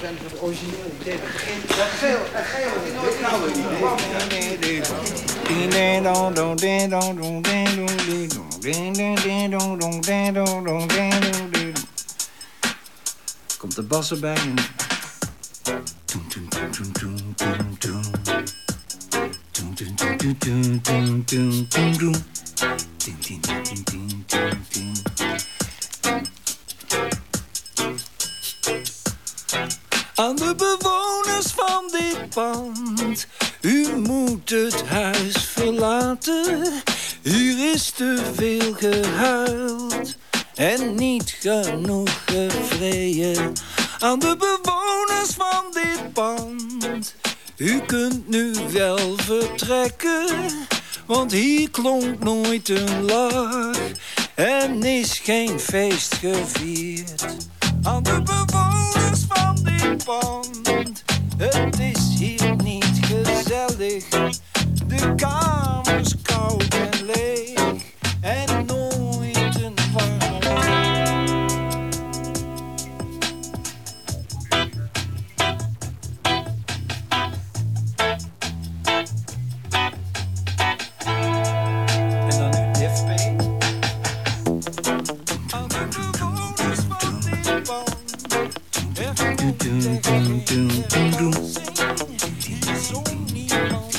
zijn het originele idee. Het begint, dat geel, dat geel is nooit nou Komt de bas erbij en... Aan de bewoners van dit pand, u moet het huis verlaten. Hier is te veel gehuild en niet genoeg gevreden. Aan de bewoners van dit pand, u kunt nu wel vertrekken. Want hier klonk nooit een lach en is geen feest gevierd. Aan de bewoners van pand, het is hier niet gezellig. De kamers koud en leeg en nooit een warm En dan nu FP. Echt geen herkansing. Hier is zo niemand te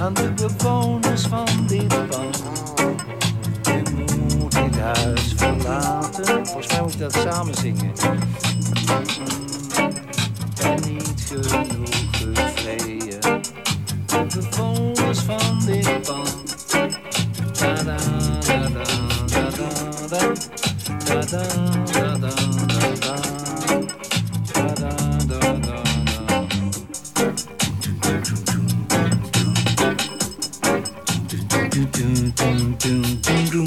aan de bewoners van dit pand. Je moet dit huis verlaten. Volgens mij moet ik dat samen zingen. En niet genoeg gevreden. De bewoners van dit pand. Da da da da. Da da da da do do do do do do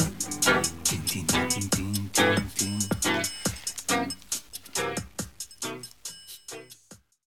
Ding do ding do do do